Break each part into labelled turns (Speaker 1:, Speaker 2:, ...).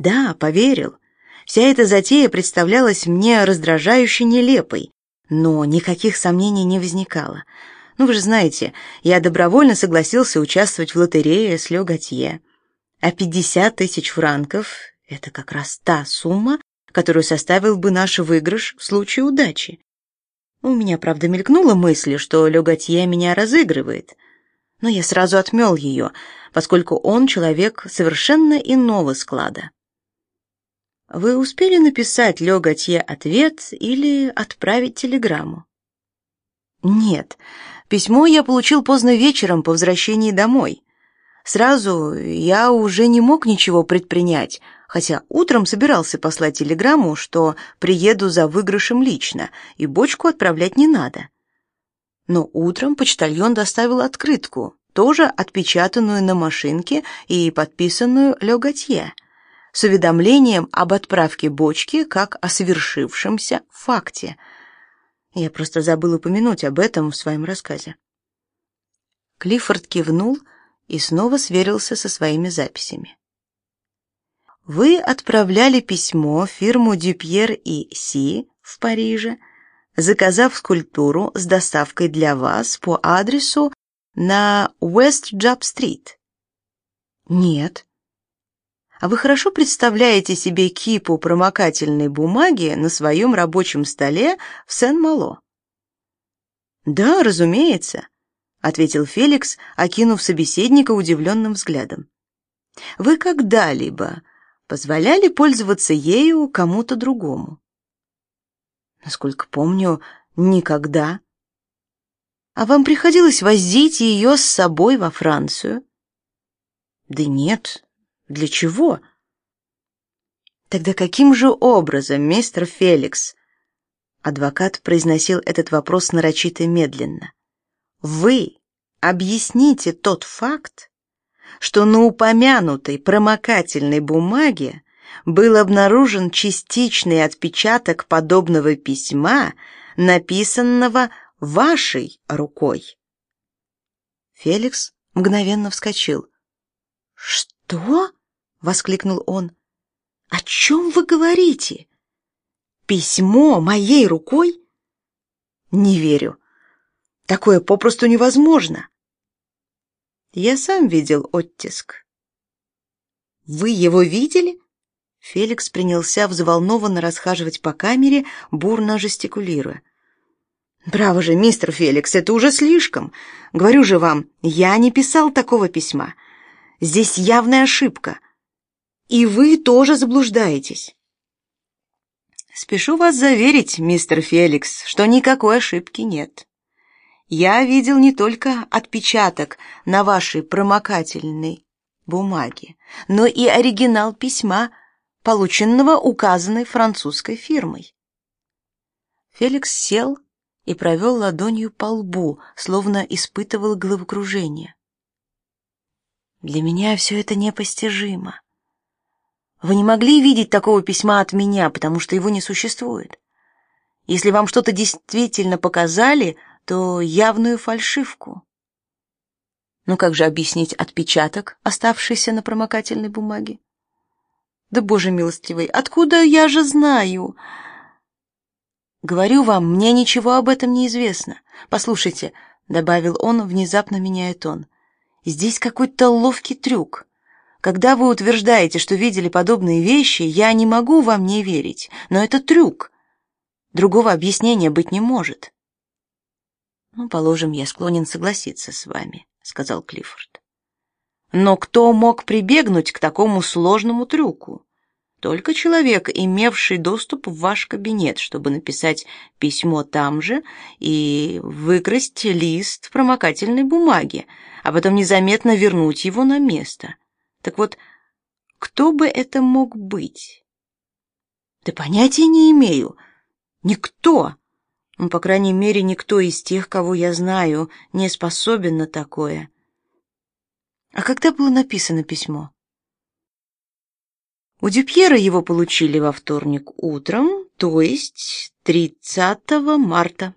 Speaker 1: Да, поверил. Вся эта затея представлялась мне раздражающе нелепой, но никаких сомнений не возникало. Ну, вы же знаете, я добровольно согласился участвовать в лотерее с Ле Готье. А 50 тысяч франков — это как раз та сумма, которую составил бы наш выигрыш в случае удачи. У меня, правда, мелькнула мысль, что Ле Готье меня разыгрывает, но я сразу отмел ее, поскольку он человек совершенно иного склада. Вы успели написать Ле Готье ответ или отправить телеграмму? Нет, письмо я получил поздно вечером по возвращении домой. Сразу я уже не мог ничего предпринять, хотя утром собирался послать телеграмму, что приеду за выигрышем лично, и бочку отправлять не надо. Но утром почтальон доставил открытку, тоже отпечатанную на машинке и подписанную Ле Готье, с уведомлением об отправке бочки как о совершившемся факте. Я просто забыл упомянуть об этом в своем рассказе. Клиффорд кивнул и снова сверился со своими записями. Вы отправляли письмо в фирму Дюпьер и Си в Париже, заказав скульптуру с доставкой для вас по адресу на Уэст-Джаб-стрит? Нет. А вы хорошо представляете себе кипу промокательной бумаги на своем рабочем столе в Сен-Мало? Да, разумеется, ответил Феликс, окинув собеседника удивленным взглядом. Вы когда-либо позволяли пользоваться ею кому-то другому? Насколько помню, никогда. А вам приходилось возить ее с собой во Францию? Да нет. Для чего? Тогда каким же образом, мистер Феликс? Адвокат произносил этот вопрос нарочито медленно. Вы объясните тот факт, что на упомянутой промокательной бумаге был обнаружен частичный отпечаток подобного письма, написанного вашей рукой. Феликс мгновенно вскочил. Что? Воскликнул он. О чем вы говорите? Письмо моей рукой? Не верю. Такое попросту невозможно. Я сам видел оттиск. Вы его видели? Феликс принялся взволнованно расхаживать по камере, бурно жестикулируя. Браво же, мистер Феликс, это уже слишком. Говорю же вам, я не писал такого письма. Здесь явная ошибка. И вы тоже заблуждаетесь. Спешу вас заверить, мистер Феликс, что никакой ошибки нет. Я видел не только отпечаток на вашей промокательной бумаге, но и оригинал письма, полученного указанной французской фирмой. Феликс сел и провел ладонью по лбу, словно испытывал головокружение. Для меня все это непостижимо. Вы не могли видеть такого письма от меня, потому что его не существует. Если вам что-то действительно показали, то явную фальшивку. Ну как же объяснить отпечаток, оставшийся на промокательной бумаге? Да боже милостивый, откуда я же знаю? Говорю вам, мне ничего об этом не известно. Послушайте, добавил он, внезапно меняя тон. Здесь какой-то ловкий трюк. Когда вы утверждаете, что видели подобные вещи, я не могу вам не верить, но это трюк. Другого объяснения быть не может. Ну, положим, я склонен согласиться с вами, сказал Клиффорд. Но кто мог прибегнуть к такому сложному трюку? только человек, имевший доступ в ваш кабинет, чтобы написать письмо там же и выкрасть лист промокательной бумаги, а потом незаметно вернуть его на место. Так вот, кто бы это мог быть? Да понятия не имею. Никто. Ну, по крайней мере, никто из тех, кого я знаю, не способен на такое. А когда было написано письмо? У Дюпьера его получили во вторник утром, то есть 30 марта.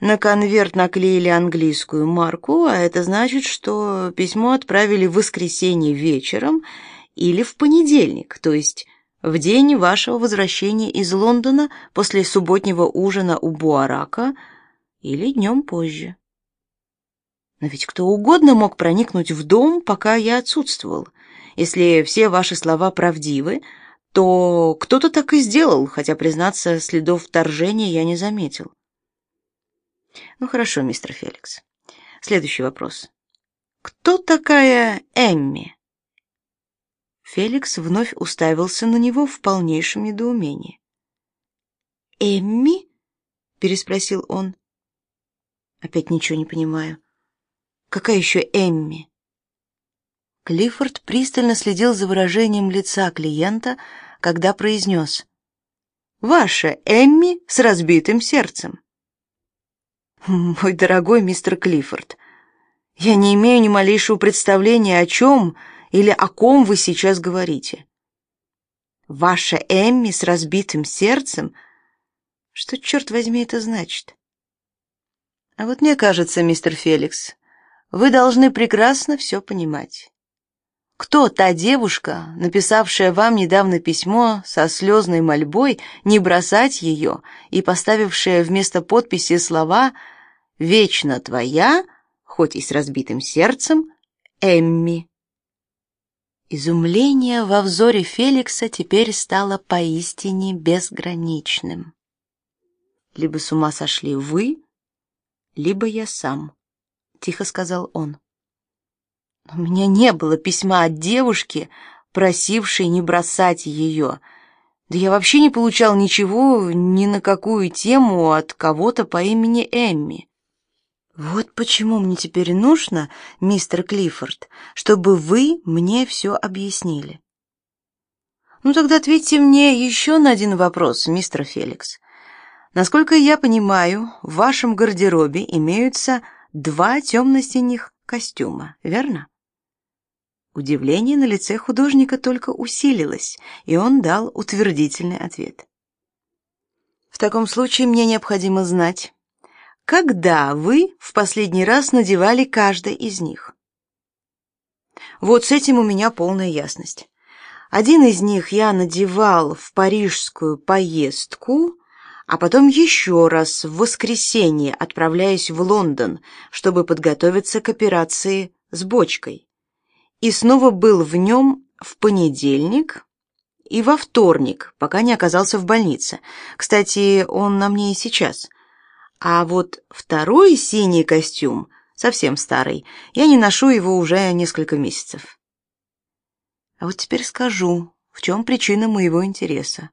Speaker 1: На конверт наклеили английскую марку, а это значит, что письмо отправили в воскресенье вечером или в понедельник, то есть в день вашего возвращения из Лондона после субботнего ужина у Буарака или днем позже. Но ведь кто угодно мог проникнуть в дом, пока я отсутствовал. Если все ваши слова правдивы, то кто-то так и сделал, хотя, признаться, следов вторжения я не заметил. Ну хорошо, мистер Феликс. Следующий вопрос. Кто такая Эмми? Феликс вновь уставился на него в полнейшем недоумении. «Эмми?» — переспросил он. «Опять ничего не понимаю. Какая еще Эмми?» Клиффорд пристально следил за выражением лица клиента, когда произнес «Ваша Эмми с разбитым сердцем». «Мой дорогой мистер Клиффорд, я не имею ни малейшего представления, о чем или о ком вы сейчас говорите? Ваша Эмми с разбитым сердцем? Что, черт возьми, это значит? А вот мне кажется, мистер Феликс, вы должны прекрасно все понимать. Кто та девушка, написавшая вам недавно письмо со слезной мольбой не бросать ее и поставившая вместо подписи слова «Вечно твоя», хоть и с разбитым сердцем, Эмми? Изумление во взоре Феликса теперь стало поистине безграничным. Либо с ума сошли вы, либо я сам, тихо сказал он. У меня не было письма от девушки, просившей не бросать ее. Да я вообще не получал ничего ни на какую тему от кого-то по имени Эмми. Вот почему мне теперь нужно, мистер Клиффорд, чтобы вы мне все объяснили. Ну тогда ответьте мне еще на один вопрос, мистер Феликс. Насколько я понимаю, в вашем гардеробе имеются два темно-синих костюма, верно? Удивление на лице художника только усилилось, и он дал утвердительный ответ. В таком случае мне необходимо знать, когда вы в последний раз надевали каждый из них? Вот с этим у меня полная ясность. Один из них я надевал в парижскую поездку, а потом еще раз в воскресенье отправляясь в Лондон, чтобы подготовиться к операции с бочкой. И снова был в нем в понедельник и во вторник, пока не оказался в больнице. Кстати, он на мне и сейчас. А вот второй синий костюм, совсем старый, я не ношу его уже несколько месяцев. А вот теперь скажу, в чем причина моего интереса.